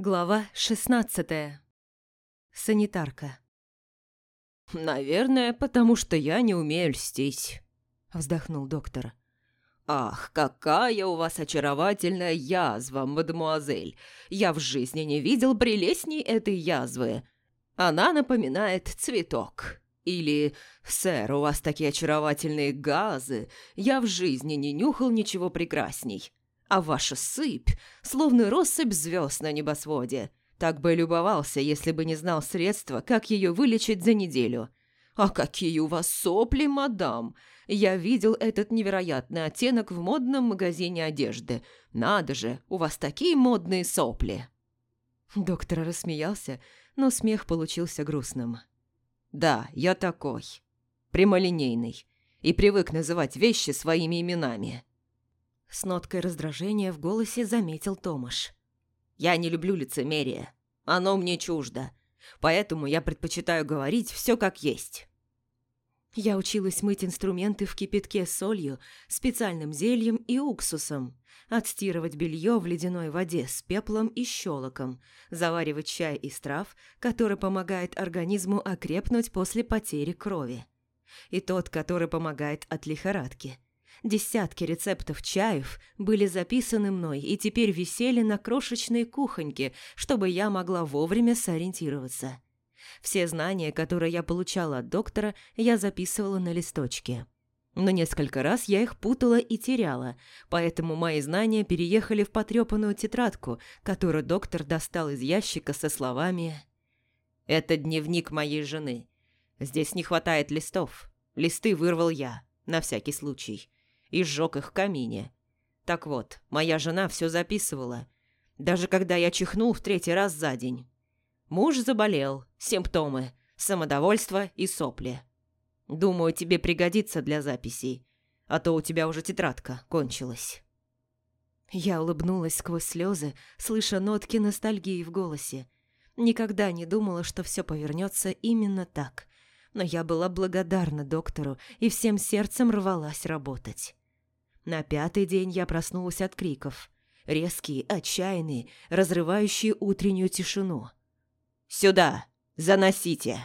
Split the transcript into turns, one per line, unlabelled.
Глава 16. Санитарка.
«Наверное, потому что я не умею льстить», – вздохнул доктор. «Ах, какая у вас очаровательная язва, мадемуазель! Я в жизни не видел прелестней этой язвы. Она напоминает цветок. Или, сэр, у вас такие очаровательные газы. Я в жизни не нюхал ничего прекрасней а ваша сыпь, словно россыпь звезд на небосводе. Так бы любовался, если бы не знал средства, как ее вылечить за неделю. А какие у вас сопли, мадам! Я видел этот невероятный оттенок в модном магазине одежды. Надо же, у вас такие модные сопли!»
Доктор рассмеялся, но смех получился грустным.
«Да, я такой. Прямолинейный. И привык называть вещи своими именами.
С ноткой раздражения в голосе заметил Томаш.
«Я не люблю лицемерие. Оно мне чуждо. Поэтому я предпочитаю говорить все как есть».
Я училась мыть инструменты в кипятке с солью, специальным зельем и уксусом, отстирывать белье в ледяной воде с пеплом и щелоком, заваривать чай из трав, который помогает организму окрепнуть после потери крови. И тот, который помогает от лихорадки – Десятки рецептов чаев были записаны мной и теперь висели на крошечной кухоньке, чтобы я могла вовремя сориентироваться. Все знания, которые я получала от доктора, я записывала на листочке. Но несколько раз я их путала и теряла, поэтому мои знания переехали в потрепанную тетрадку, которую доктор достал из ящика со словами «Это дневник моей жены. Здесь не хватает листов. Листы вырвал я, на всякий случай и сжег их в камине. Так вот, моя жена все записывала, даже когда я чихнул в третий раз за день. Муж заболел, симптомы, самодовольство и сопли. Думаю, тебе пригодится для записей, а то у тебя уже тетрадка кончилась». Я улыбнулась сквозь слезы, слыша нотки ностальгии в голосе. Никогда не думала, что все повернется именно так. Но я была благодарна доктору и всем сердцем рвалась работать. На пятый день я проснулась от криков. Резкие, отчаянные, разрывающие утреннюю тишину.
«Сюда! Заносите!»